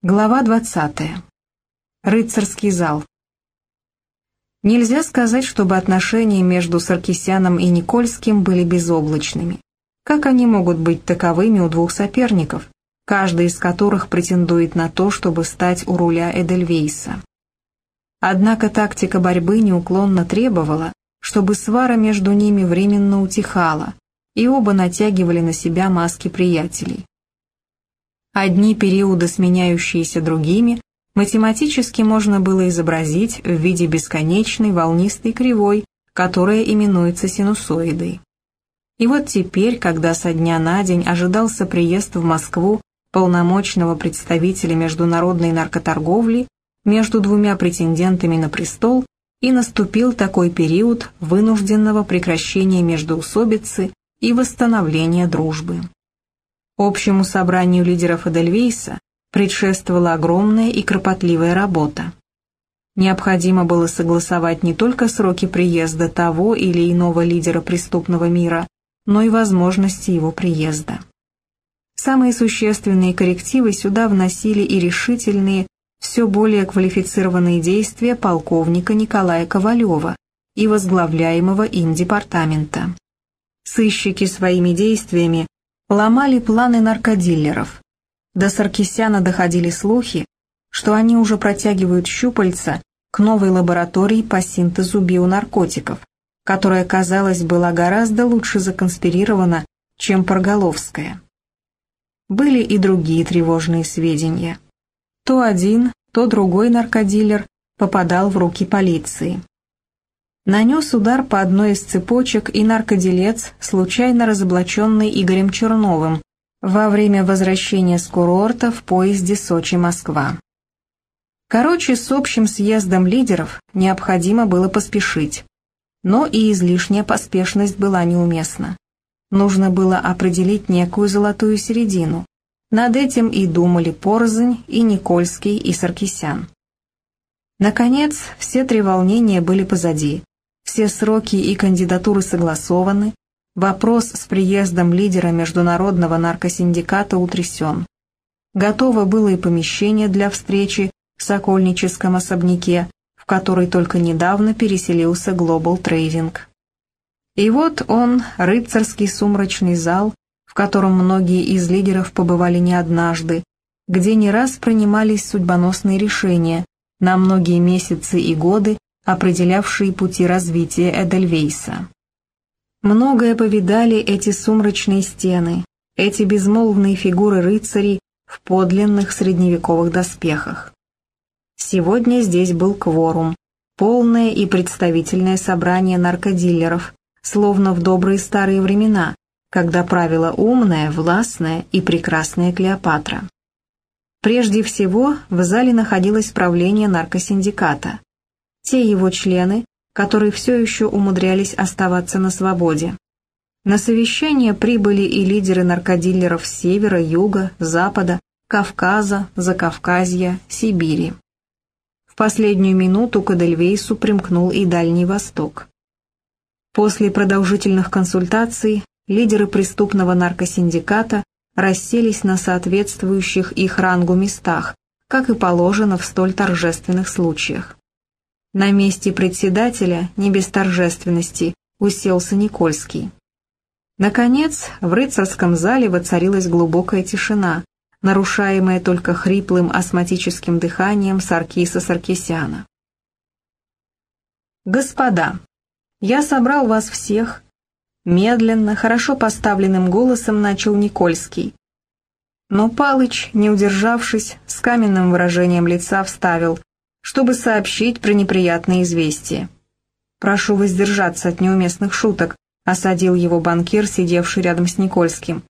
Глава 20. Рыцарский зал. Нельзя сказать, чтобы отношения между Саркисяном и Никольским были безоблачными. Как они могут быть таковыми у двух соперников, каждый из которых претендует на то, чтобы стать у руля Эдельвейса? Однако тактика борьбы неуклонно требовала, чтобы свара между ними временно утихала, и оба натягивали на себя маски приятелей. Одни периоды, сменяющиеся другими, математически можно было изобразить в виде бесконечной волнистой кривой, которая именуется синусоидой. И вот теперь, когда со дня на день ожидался приезд в Москву полномочного представителя международной наркоторговли между двумя претендентами на престол, и наступил такой период вынужденного прекращения междоусобицы и восстановления дружбы. Общему собранию лидеров Эдельвейса предшествовала огромная и кропотливая работа. Необходимо было согласовать не только сроки приезда того или иного лидера преступного мира, но и возможности его приезда. Самые существенные коррективы сюда вносили и решительные, все более квалифицированные действия полковника Николая Ковалева и возглавляемого им департамента. Сыщики своими действиями ломали планы наркодиллеров. До Саркисяна доходили слухи, что они уже протягивают щупальца к новой лаборатории по синтезу бионаркотиков, которая, казалось, была гораздо лучше законспирирована, чем Парголовская. Были и другие тревожные сведения. То один, то другой наркодиллер попадал в руки полиции нанес удар по одной из цепочек и наркоделец, случайно разоблаченный Игорем Черновым, во время возвращения с курорта в поезде Сочи-Москва. Короче, с общим съездом лидеров необходимо было поспешить. Но и излишняя поспешность была неуместна. Нужно было определить некую золотую середину. Над этим и думали Порзань, и Никольский, и Саркисян. Наконец, все три волнения были позади. Все сроки и кандидатуры согласованы, вопрос с приездом лидера международного наркосиндиката утрясен. Готово было и помещение для встречи в Сокольническом особняке, в который только недавно переселился Global Trading. И вот он, рыцарский сумрачный зал, в котором многие из лидеров побывали не однажды, где не раз принимались судьбоносные решения, на многие месяцы и годы определявшие пути развития Эдельвейса. Многое повидали эти сумрачные стены, эти безмолвные фигуры рыцарей в подлинных средневековых доспехах. Сегодня здесь был кворум, полное и представительное собрание наркодиллеров, словно в добрые старые времена, когда правила умная, властная и прекрасная Клеопатра. Прежде всего в зале находилось правление наркосиндиката, те его члены, которые все еще умудрялись оставаться на свободе. На совещание прибыли и лидеры наркодиллеров севера, юга, запада, Кавказа, Закавказья, Сибири. В последнюю минуту к Эдельвейсу примкнул и Дальний Восток. После продолжительных консультаций лидеры преступного наркосиндиката расселись на соответствующих их рангу местах, как и положено в столь торжественных случаях. На месте председателя, не без торжественности, уселся Никольский. Наконец, в рыцарском зале воцарилась глубокая тишина, нарушаемая только хриплым астматическим дыханием Саркиса Саркисяна. «Господа, я собрал вас всех», — медленно, хорошо поставленным голосом начал Никольский. Но Палыч, не удержавшись, с каменным выражением лица вставил чтобы сообщить про неприятные известия. «Прошу воздержаться от неуместных шуток», — осадил его банкир, сидевший рядом с Никольским.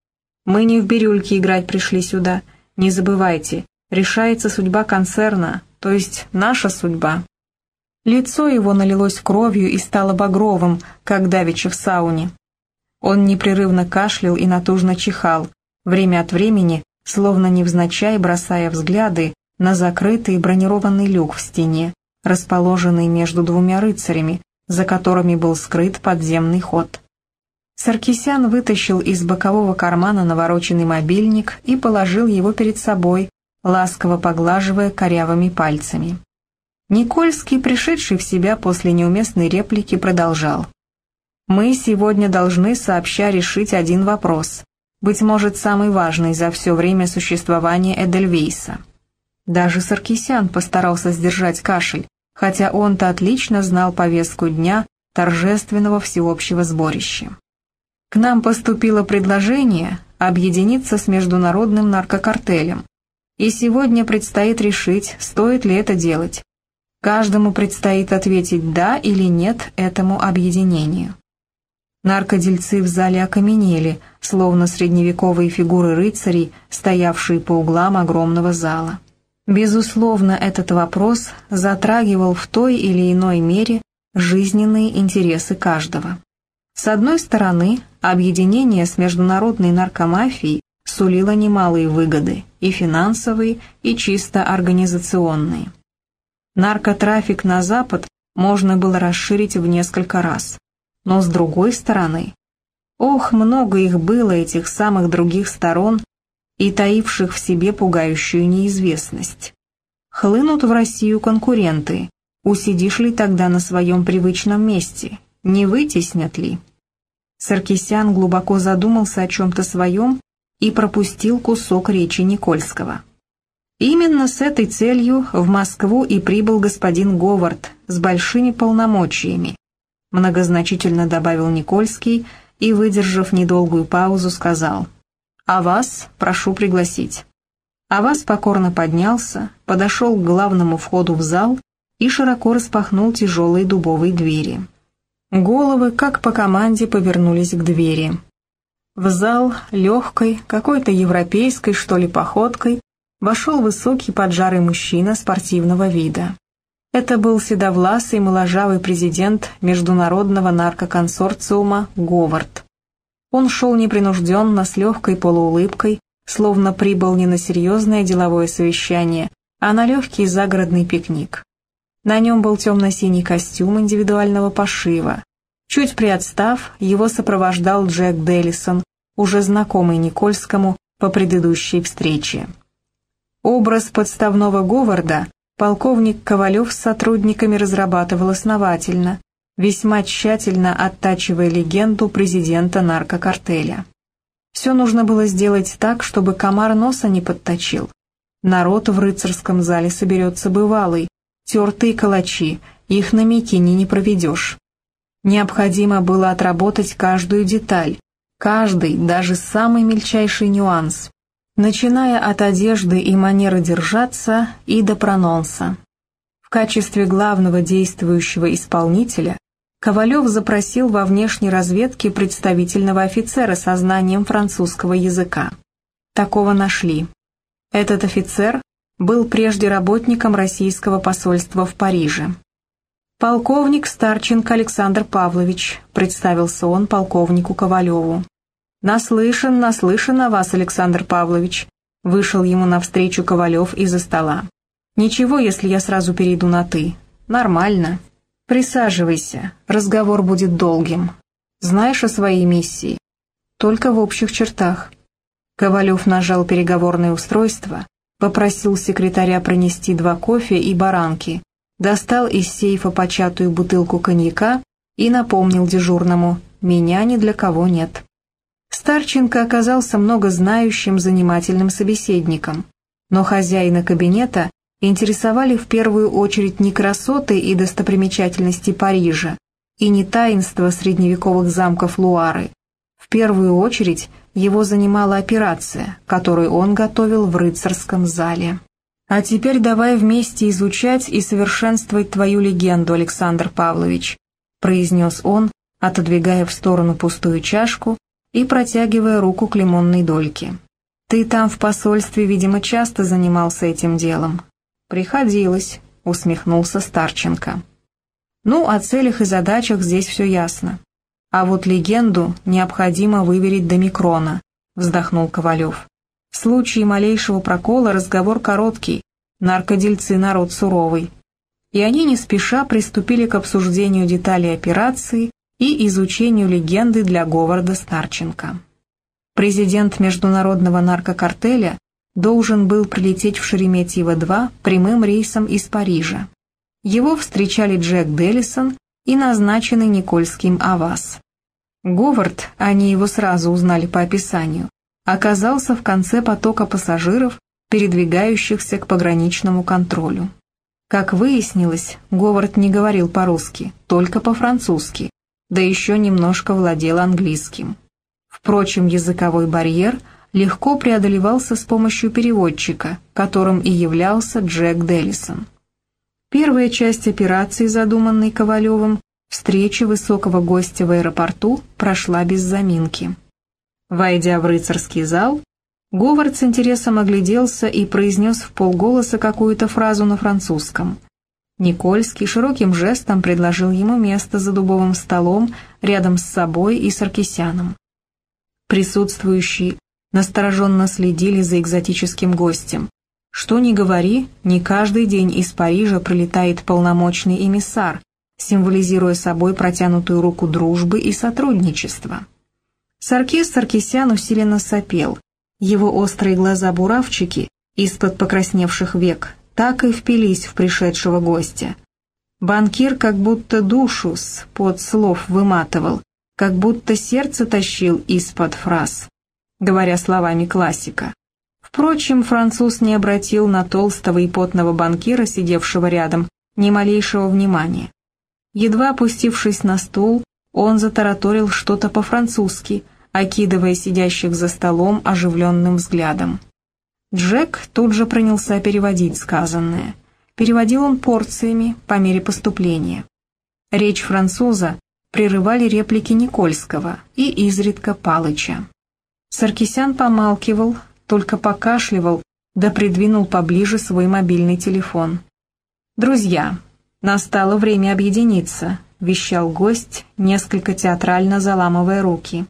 «Мы не в бирюльке играть пришли сюда. Не забывайте, решается судьба концерна, то есть наша судьба». Лицо его налилось кровью и стало багровым, как давеча в сауне. Он непрерывно кашлял и натужно чихал, время от времени, словно невзначай бросая взгляды на закрытый бронированный люк в стене, расположенный между двумя рыцарями, за которыми был скрыт подземный ход. Саркисян вытащил из бокового кармана навороченный мобильник и положил его перед собой, ласково поглаживая корявыми пальцами. Никольский, пришедший в себя после неуместной реплики, продолжал. «Мы сегодня должны сообща решить один вопрос, быть может, самый важный за все время существования Эдельвейса». Даже Саркисян постарался сдержать кашель, хотя он-то отлично знал повестку дня торжественного всеобщего сборища. К нам поступило предложение объединиться с международным наркокартелем, и сегодня предстоит решить, стоит ли это делать. Каждому предстоит ответить «да» или «нет» этому объединению. Наркодельцы в зале окаменели, словно средневековые фигуры рыцарей, стоявшие по углам огромного зала. Безусловно, этот вопрос затрагивал в той или иной мере жизненные интересы каждого. С одной стороны, объединение с международной наркомафией сулило немалые выгоды, и финансовые, и чисто организационные. Наркотрафик на Запад можно было расширить в несколько раз. Но с другой стороны, ох, много их было, этих самых других сторон, и таивших в себе пугающую неизвестность. Хлынут в Россию конкуренты, усидишь ли тогда на своем привычном месте, не вытеснят ли? Саркисян глубоко задумался о чем-то своем и пропустил кусок речи Никольского. Именно с этой целью в Москву и прибыл господин Говард с большими полномочиями, многозначительно добавил Никольский и, выдержав недолгую паузу, сказал – а вас прошу пригласить. А вас покорно поднялся, подошел к главному входу в зал и широко распахнул тяжелые дубовые двери. Головы, как по команде, повернулись к двери. В зал легкой, какой-то европейской, что ли, походкой вошел высокий поджарый мужчина спортивного вида. Это был седовласый моложавый президент международного наркоконсорциума Говард. Он шел непринужденно, с легкой полуулыбкой, словно прибыл не на серьезное деловое совещание, а на легкий загородный пикник. На нем был темно-синий костюм индивидуального пошива. Чуть приотстав, его сопровождал Джек Деллисон, уже знакомый Никольскому по предыдущей встрече. Образ подставного Говарда полковник Ковалев с сотрудниками разрабатывал основательно, весьма тщательно оттачивая легенду президента наркокартеля. Все нужно было сделать так, чтобы комар носа не подточил. Народ в рыцарском зале соберется бывалый, тертые калачи, их на Микине не проведешь. Необходимо было отработать каждую деталь, каждый, даже самый мельчайший нюанс, начиная от одежды и манеры держаться и до прононса. В качестве главного действующего исполнителя Ковалев запросил во внешней разведке представительного офицера со знанием французского языка. Такого нашли. Этот офицер был прежде работником российского посольства в Париже. «Полковник Старченко Александр Павлович», — представился он полковнику Ковалеву. «Наслышан, наслышан о вас, Александр Павлович», — вышел ему навстречу Ковалев из-за стола. «Ничего, если я сразу перейду на «ты». Нормально». «Присаживайся, разговор будет долгим. Знаешь о своей миссии?» «Только в общих чертах». Ковалев нажал переговорное устройство, попросил секретаря пронести два кофе и баранки, достал из сейфа початую бутылку коньяка и напомнил дежурному «Меня ни для кого нет». Старченко оказался многознающим занимательным собеседником, но хозяина кабинета интересовали в первую очередь не красоты и достопримечательности Парижа, и не таинство средневековых замков Луары. В первую очередь его занимала операция, которую он готовил в рыцарском зале. «А теперь давай вместе изучать и совершенствовать твою легенду, Александр Павлович», произнес он, отодвигая в сторону пустую чашку и протягивая руку к лимонной дольке. «Ты там в посольстве, видимо, часто занимался этим делом. «Приходилось», — усмехнулся Старченко. «Ну, о целях и задачах здесь все ясно. А вот легенду необходимо выверить до микрона», — вздохнул Ковалев. «В случае малейшего прокола разговор короткий, наркодельцы народ суровый». И они не спеша приступили к обсуждению деталей операции и изучению легенды для Говарда Старченко. Президент международного наркокартеля должен был прилететь в Шереметьево-2 прямым рейсом из Парижа. Его встречали Джек Деллисон и назначенный Никольским Авас. Говард, они его сразу узнали по описанию, оказался в конце потока пассажиров, передвигающихся к пограничному контролю. Как выяснилось, Говард не говорил по-русски, только по-французски, да еще немножко владел английским. Впрочем, языковой барьер – легко преодолевался с помощью переводчика, которым и являлся Джек Деллисон. Первая часть операции, задуманной Ковалевым, встреча высокого гостя в аэропорту, прошла без заминки. Войдя в рыцарский зал, Говард с интересом огляделся и произнес в полголоса какую-то фразу на французском. Никольский широким жестом предложил ему место за дубовым столом рядом с собой и Саркисяном. Присутствующие настороженно следили за экзотическим гостем. Что ни говори, не каждый день из Парижа прилетает полномочный эмиссар, символизируя собой протянутую руку дружбы и сотрудничества. Саркис Саркисян усиленно сопел. Его острые глаза-буравчики из-под покрасневших век так и впились в пришедшего гостя. Банкир как будто душу с под слов выматывал, как будто сердце тащил из-под фраз говоря словами классика. Впрочем, француз не обратил на толстого и потного банкира, сидевшего рядом, ни малейшего внимания. Едва опустившись на стул, он затараторил что-то по-французски, окидывая сидящих за столом оживленным взглядом. Джек тут же принялся переводить сказанное. Переводил он порциями по мере поступления. Речь француза прерывали реплики Никольского и изредка Палыча. Саркисян помалкивал, только покашливал, да придвинул поближе свой мобильный телефон. «Друзья, настало время объединиться», — вещал гость, несколько театрально заламывая руки.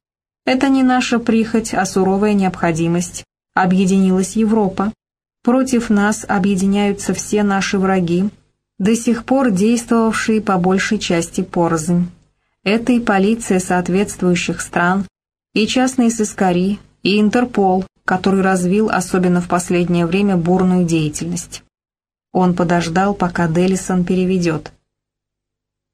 «Это не наша прихоть, а суровая необходимость. Объединилась Европа. Против нас объединяются все наши враги, до сих пор действовавшие по большей части порознь. Это и полиция соответствующих стран, и частные сыскари, и Интерпол, который развил, особенно в последнее время, бурную деятельность. Он подождал, пока Делисон переведет.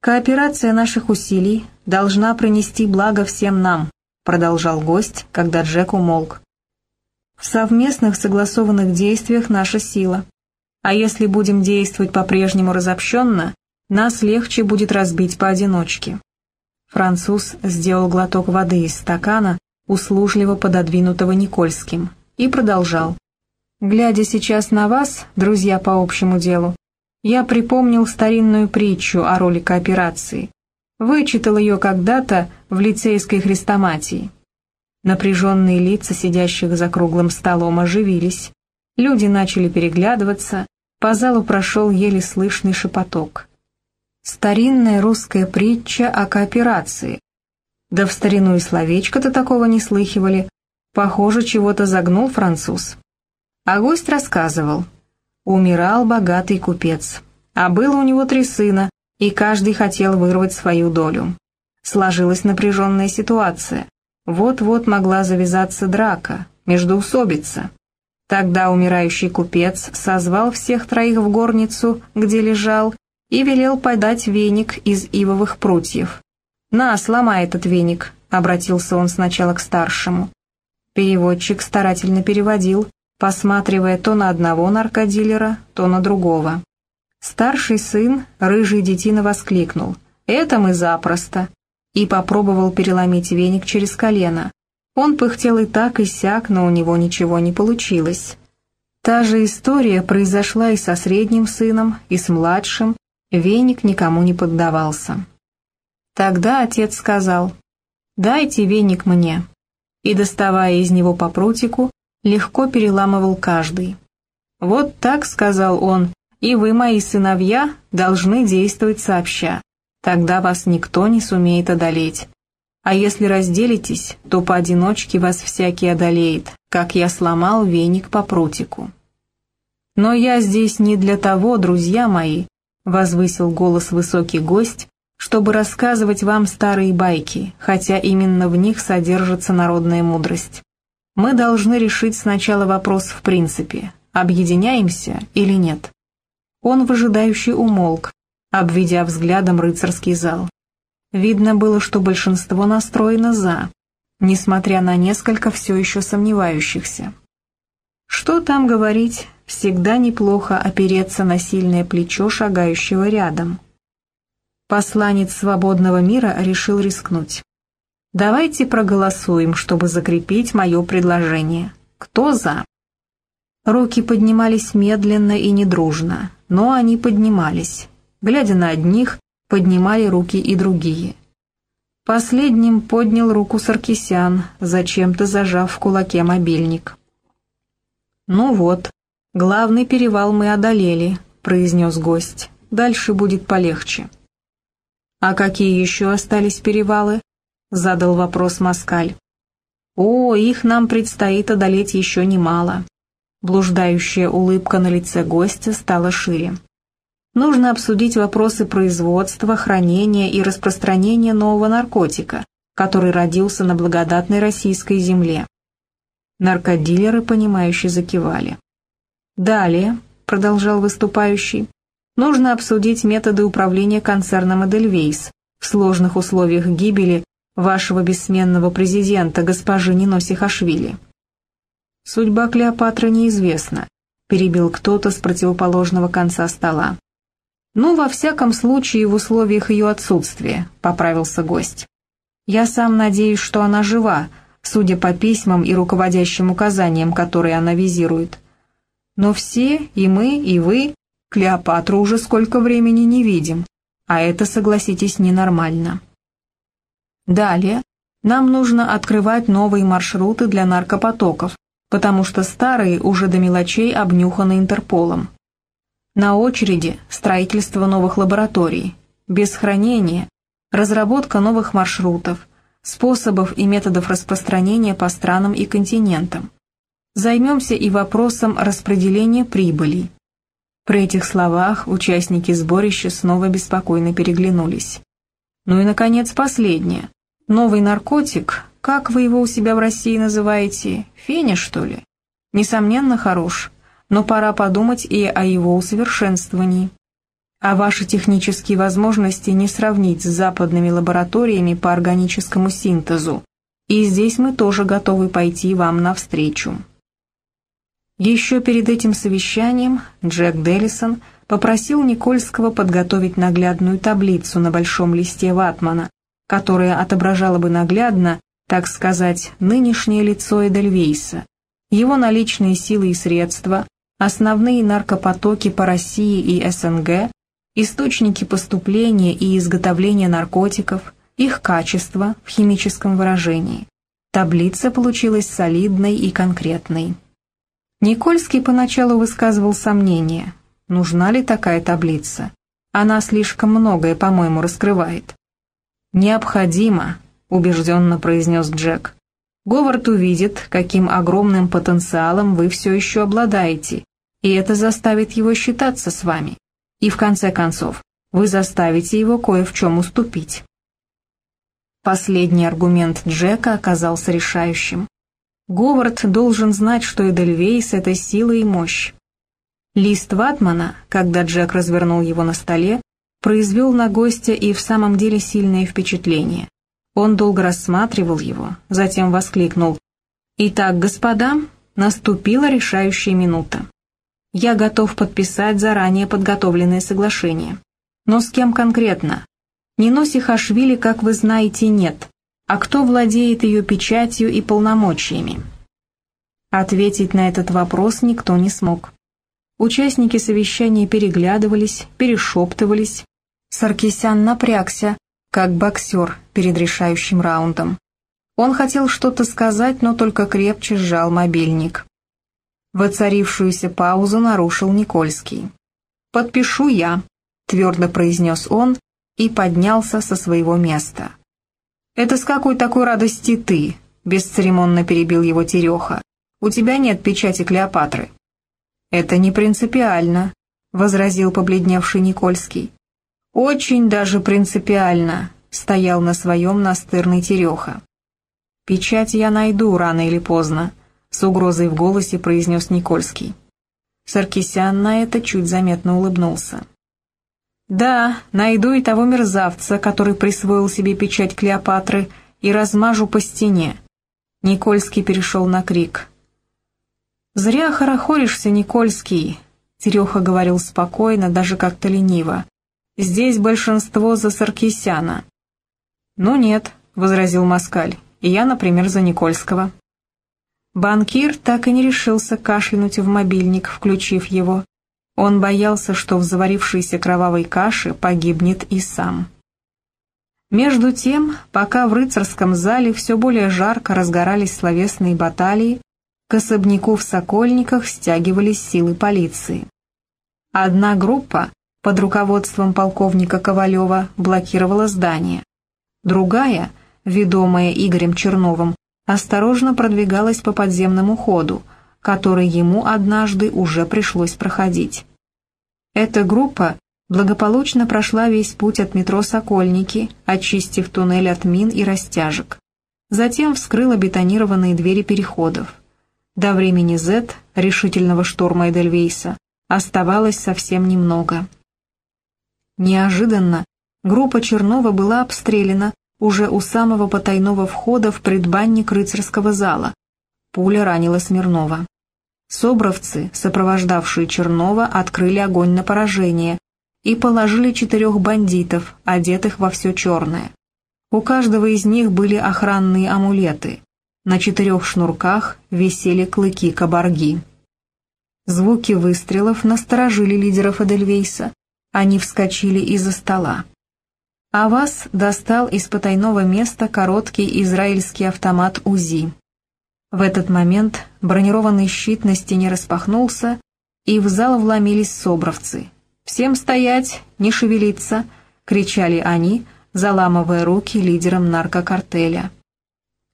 «Кооперация наших усилий должна принести благо всем нам», продолжал гость, когда Джек умолк. «В совместных согласованных действиях наша сила. А если будем действовать по-прежнему разобщенно, нас легче будет разбить поодиночке. Француз сделал глоток воды из стакана, услужливо пододвинутого Никольским, и продолжал. «Глядя сейчас на вас, друзья по общему делу, я припомнил старинную притчу о роли кооперации. Вычитал ее когда-то в лицейской хрестоматии. Напряженные лица сидящих за круглым столом оживились. Люди начали переглядываться, по залу прошел еле слышный шепоток. Старинная русская притча о кооперации. Да в старину и словечко-то такого не слыхивали. Похоже, чего-то загнул француз. А гость рассказывал. Умирал богатый купец. А было у него три сына, и каждый хотел вырвать свою долю. Сложилась напряженная ситуация. Вот-вот могла завязаться драка, междоусобица. Тогда умирающий купец созвал всех троих в горницу, где лежал, и велел подать веник из ивовых прутьев. «На, сломай этот веник», — обратился он сначала к старшему. Переводчик старательно переводил, посматривая то на одного наркодилера, то на другого. Старший сын, рыжий детина, воскликнул «Это мы запросто!» и попробовал переломить веник через колено. Он пыхтел и так, и сяк, но у него ничего не получилось. Та же история произошла и со средним сыном, и с младшим, Веник никому не поддавался. Тогда отец сказал, «Дайте веник мне», и, доставая из него по прутику, легко переламывал каждый. «Вот так», — сказал он, — «и вы, мои сыновья, должны действовать сообща. Тогда вас никто не сумеет одолеть. А если разделитесь, то поодиночке вас всякий одолеет, как я сломал веник по прутику». Но я здесь не для того, друзья мои, возвысил голос высокий гость, чтобы рассказывать вам старые байки, хотя именно в них содержится народная мудрость. Мы должны решить сначала вопрос в принципе, объединяемся или нет. Он выжидающе умолк, обведя взглядом рыцарский зал. Видно было, что большинство настроено «за», несмотря на несколько все еще сомневающихся. Что там говорить, всегда неплохо опереться на сильное плечо шагающего рядом. Посланец свободного мира решил рискнуть. Давайте проголосуем, чтобы закрепить мое предложение. Кто за? Руки поднимались медленно и недружно, но они поднимались. Глядя на одних, поднимали руки и другие. Последним поднял руку Саркисян, зачем-то зажав в кулаке мобильник. «Ну вот, главный перевал мы одолели», — произнес гость. «Дальше будет полегче». «А какие еще остались перевалы?» задал вопрос Маскаль. «О, их нам предстоит одолеть еще немало». Блуждающая улыбка на лице гостя стала шире. Нужно обсудить вопросы производства, хранения и распространения нового наркотика, который родился на благодатной российской земле. Наркодилеры, понимающе закивали. «Далее», — продолжал выступающий, — «нужно обсудить методы управления концерном «Эдельвейс» в сложных условиях гибели вашего бессменного президента, госпожи Ниноси Хашвили. Судьба Клеопатры неизвестна, перебил кто-то с противоположного конца стола. «Ну, во всяком случае, в условиях ее отсутствия», — поправился гость. «Я сам надеюсь, что она жива, судя по письмам и руководящим указаниям, которые она визирует. Но все, и мы, и вы, Клеопатру уже сколько времени не видим, а это, согласитесь, ненормально». Далее нам нужно открывать новые маршруты для наркопотоков, потому что старые уже до мелочей обнюханы Интерполом. На очереди строительство новых лабораторий, без хранения, разработка новых маршрутов, способов и методов распространения по странам и континентам. Займемся и вопросом распределения прибыли. При этих словах участники сборища снова беспокойно переглянулись. Ну и, наконец, последнее. Новый наркотик, как вы его у себя в России называете, феня, что ли? Несомненно, хорош, но пора подумать и о его усовершенствовании. А ваши технические возможности не сравнить с западными лабораториями по органическому синтезу, и здесь мы тоже готовы пойти вам навстречу. Еще перед этим совещанием Джек Деллисон попросил Никольского подготовить наглядную таблицу на большом листе ватмана, которая отображала бы наглядно, так сказать, нынешнее лицо Эдельвейса, его наличные силы и средства, основные наркопотоки по России и СНГ, источники поступления и изготовления наркотиков, их качество в химическом выражении. Таблица получилась солидной и конкретной. Никольский поначалу высказывал сомнения, нужна ли такая таблица. Она слишком многое, по-моему, раскрывает. «Необходимо», — убежденно произнес Джек. «Говард увидит, каким огромным потенциалом вы все еще обладаете, и это заставит его считаться с вами. И в конце концов, вы заставите его кое в чем уступить». Последний аргумент Джека оказался решающим. Говард должен знать, что Эдельвейс — это сила и мощь. Лист ватмана, когда Джек развернул его на столе, произвел на гостя и в самом деле сильное впечатление. Он долго рассматривал его, затем воскликнул. «Итак, господа, наступила решающая минута. Я готов подписать заранее подготовленное соглашение. Но с кем конкретно? Ниноси Хашвили, как вы знаете, нет. А кто владеет ее печатью и полномочиями?» Ответить на этот вопрос никто не смог. Участники совещания переглядывались, перешептывались, Саркисян напрягся, как боксер перед решающим раундом. Он хотел что-то сказать, но только крепче сжал мобильник. Воцарившуюся паузу нарушил Никольский. «Подпишу я», — твердо произнес он и поднялся со своего места. «Это с какой такой радости ты?» — бесцеремонно перебил его Тереха. «У тебя нет печати Клеопатры». «Это не принципиально», — возразил побледневший Никольский. «Очень даже принципиально», — стоял на своем настырный Тереха. «Печать я найду рано или поздно», с угрозой в голосе произнес Никольский. Саркисян на это чуть заметно улыбнулся. «Да, найду и того мерзавца, который присвоил себе печать Клеопатры, и размажу по стене». Никольский перешел на крик. «Зря хорохоришься, Никольский», — Тереха говорил спокойно, даже как-то лениво. «Здесь большинство за Саркисяна». «Ну нет», — возразил Москаль, — «и я, например, за Никольского». Банкир так и не решился кашлянуть в мобильник, включив его. Он боялся, что в заварившейся кровавой каше погибнет и сам. Между тем, пока в рыцарском зале все более жарко разгорались словесные баталии, к особняку в Сокольниках стягивались силы полиции. Одна группа под руководством полковника Ковалева блокировала здание, другая, ведомая Игорем Черновым, осторожно продвигалась по подземному ходу, который ему однажды уже пришлось проходить. Эта группа благополучно прошла весь путь от метро «Сокольники», очистив туннель от мин и растяжек. Затем вскрыла бетонированные двери переходов. До времени Z, решительного шторма Эдельвейса, оставалось совсем немного. Неожиданно группа Чернова была обстреляна уже у самого потайного входа в предбанник рыцарского зала. Пуля ранила Смирнова. Собровцы, сопровождавшие Чернова, открыли огонь на поражение и положили четырех бандитов, одетых во все черное. У каждого из них были охранные амулеты. На четырех шнурках висели клыки кабарги. Звуки выстрелов насторожили лидеров Эдельвейса. Они вскочили из-за стола. Авас достал из потайного места короткий израильский автомат УЗИ. В этот момент бронированный щит на стене распахнулся, и в зал вломились собровцы. «Всем стоять, не шевелиться!» — кричали они, заламывая руки лидерам наркокартеля.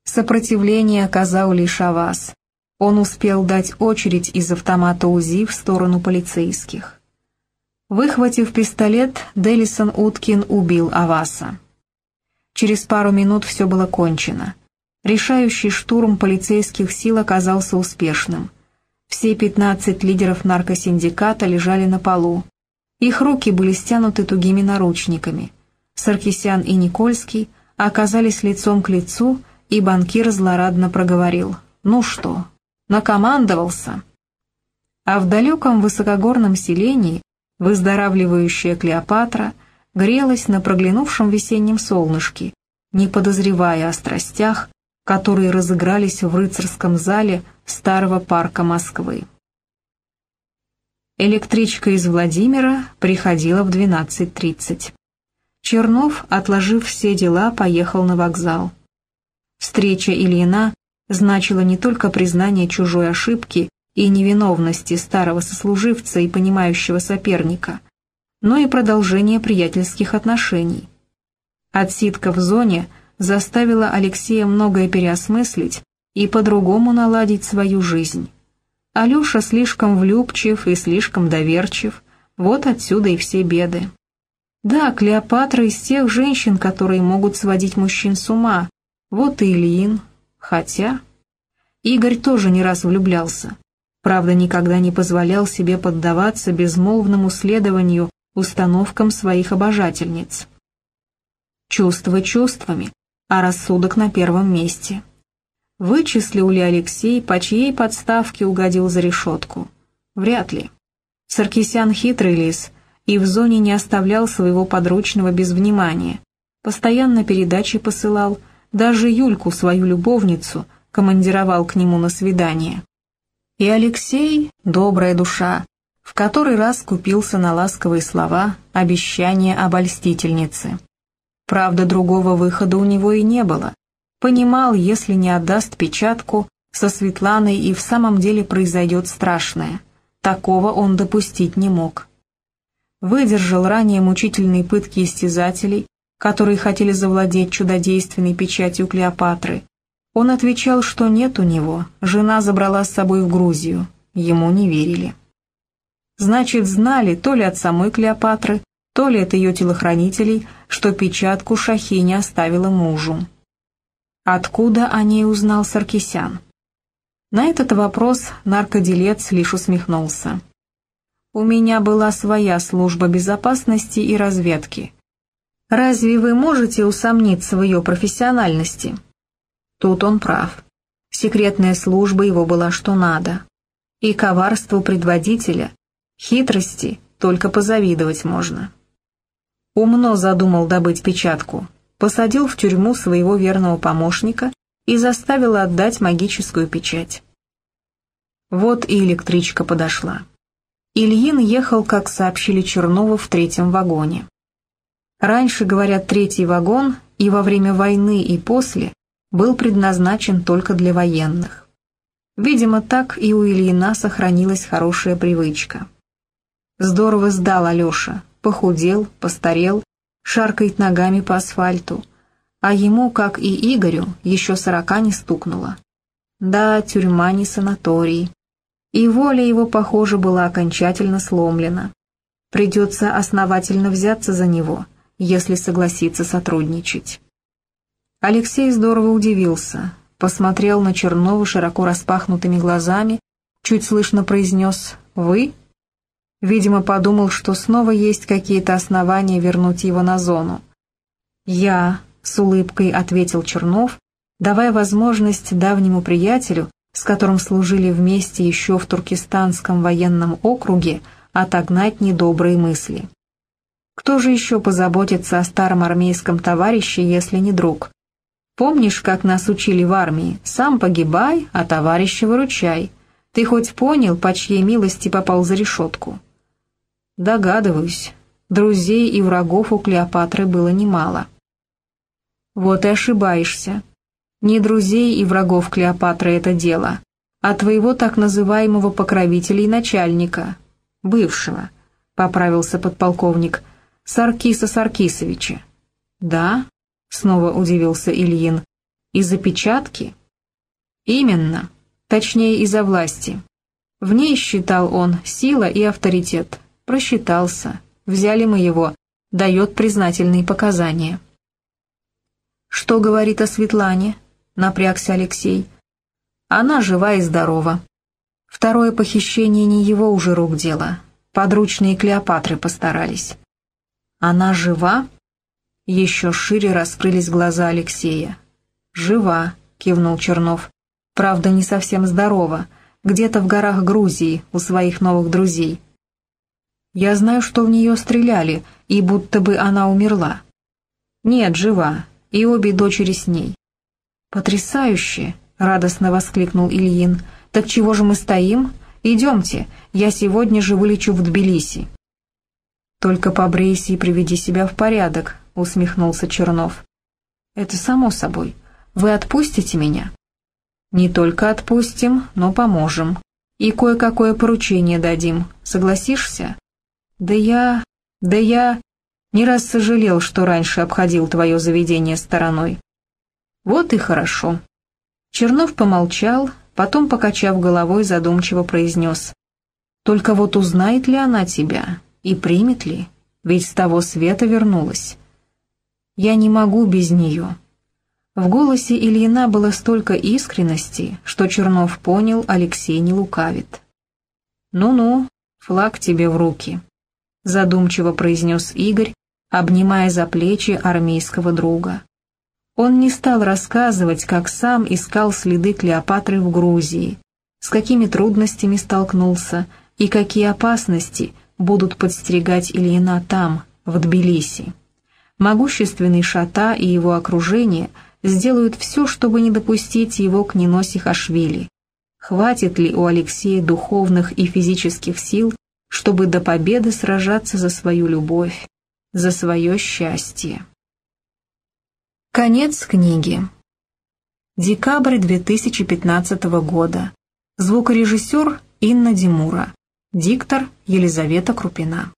Сопротивление оказал лишь Авас. Он успел дать очередь из автомата УЗИ в сторону полицейских. Выхватив пистолет, Делисон Уткин убил Аваса. Через пару минут все было кончено. Решающий штурм полицейских сил оказался успешным. Все 15 лидеров наркосиндиката лежали на полу. Их руки были стянуты тугими наручниками. Саркисян и Никольский оказались лицом к лицу, и банкир злорадно проговорил. «Ну что, накомандовался?» А в далеком высокогорном селении Выздоравливающая Клеопатра грелась на проглянувшем весеннем солнышке, не подозревая о страстях, которые разыгрались в рыцарском зале старого парка Москвы. Электричка из Владимира приходила в 12.30. Чернов, отложив все дела, поехал на вокзал. Встреча Ильина значила не только признание чужой ошибки и невиновности старого сослуживца и понимающего соперника, но и продолжение приятельских отношений. Отсидка в зоне заставила Алексея многое переосмыслить и по-другому наладить свою жизнь. Алеша слишком влюбчив и слишком доверчив, вот отсюда и все беды. Да, Клеопатра из тех женщин, которые могут сводить мужчин с ума, вот и Ильин, хотя... Игорь тоже не раз влюблялся, правда, никогда не позволял себе поддаваться безмолвному следованию установкам своих обожательниц. Чувства чувствами, а рассудок на первом месте. Вычислил ли Алексей, по чьей подставке угодил за решетку? Вряд ли. Саркисян хитрый лис и в зоне не оставлял своего подручного без внимания. Постоянно передачи посылал, даже Юльку, свою любовницу, командировал к нему на свидание. И Алексей, добрая душа, в который раз купился на ласковые слова обещания обольстительницы. Правда, другого выхода у него и не было. Понимал, если не отдаст печатку, со Светланой и в самом деле произойдет страшное. Такого он допустить не мог. Выдержал ранее мучительные пытки истязателей, которые хотели завладеть чудодейственной печатью Клеопатры, он отвечал, что нет у него, жена забрала с собой в Грузию. Ему не верили. Значит, знали то ли от самой Клеопатры, то ли от ее телохранителей, что печатку Шахиня оставила мужу. Откуда о ней узнал Саркисян? На этот вопрос наркоделец лишь усмехнулся. «У меня была своя служба безопасности и разведки. Разве вы можете усомниться в ее профессиональности?» Тут он прав. Секретная служба его была что надо. И коварству предводителя, хитрости только позавидовать можно. Умно задумал добыть печатку, посадил в тюрьму своего верного помощника и заставил отдать магическую печать. Вот и электричка подошла. Ильин ехал, как сообщили Чернову, в третьем вагоне. Раньше, говорят, третий вагон и во время войны, и после был предназначен только для военных. Видимо, так и у Ильина сохранилась хорошая привычка. Здорово сдал Алеша, похудел, постарел, шаркает ногами по асфальту, а ему, как и Игорю, еще сорока не стукнуло. Да, тюрьма не санаторий. И воля его, похоже, была окончательно сломлена. Придется основательно взяться за него, если согласится сотрудничать. Алексей здорово удивился, посмотрел на Чернова широко распахнутыми глазами, чуть слышно произнес «Вы?» Видимо, подумал, что снова есть какие-то основания вернуть его на зону. «Я», — с улыбкой ответил Чернов, давая возможность давнему приятелю, с которым служили вместе еще в Туркестанском военном округе, отогнать недобрые мысли. Кто же еще позаботится о старом армейском товарище, если не друг? Помнишь, как нас учили в армии? Сам погибай, а товарища выручай. Ты хоть понял, по чьей милости попал за решетку?» Догадываюсь, друзей и врагов у Клеопатры было немало. Вот и ошибаешься. Не друзей и врагов Клеопатры это дело, а твоего так называемого покровителя и начальника, бывшего, поправился подполковник, Саркиса Саркисовича. Да? Снова удивился Ильин. Из-за печатки? Именно. Точнее, из-за власти. В ней, считал он, сила и авторитет. Просчитался. Взяли мы его. Дает признательные показания. «Что говорит о Светлане?» — напрягся Алексей. «Она жива и здорова. Второе похищение не его уже рук дело. Подручные Клеопатры постарались». «Она жива?» Еще шире раскрылись глаза Алексея. «Жива», — кивнул Чернов. «Правда, не совсем здорова. Где-то в горах Грузии, у своих новых друзей. Я знаю, что в нее стреляли, и будто бы она умерла. Нет, жива, и обе дочери с ней. «Потрясающе!» — радостно воскликнул Ильин. «Так чего же мы стоим? Идемте, я сегодня же вылечу в Тбилиси». «Только побрейся и приведи себя в порядок», — усмехнулся Чернов. «Это само собой. Вы отпустите меня?» «Не только отпустим, но поможем. И кое-какое поручение дадим. Согласишься?» «Да я... да я...» Не раз сожалел, что раньше обходил твое заведение стороной. Вот и хорошо. Чернов помолчал, потом, покачав головой, задумчиво произнес. Только вот узнает ли она тебя и примет ли, ведь с того света вернулась. Я не могу без нее. В голосе Ильина было столько искренности, что Чернов понял, Алексей не лукавит. «Ну-ну, флаг тебе в руки», — задумчиво произнес Игорь, обнимая за плечи армейского друга. Он не стал рассказывать, как сам искал следы Клеопатры в Грузии, с какими трудностями столкнулся и какие опасности будут подстерегать Ильина там, в Тбилиси. Могущественный Шата и его окружение сделают все, чтобы не допустить его к Ниносе Хашвили. Хватит ли у Алексея духовных и физических сил, чтобы до победы сражаться за свою любовь, за свое счастье. Конец книги. Декабрь 2015 года. Звукорежиссер Инна Димура. Диктор Елизавета Крупина.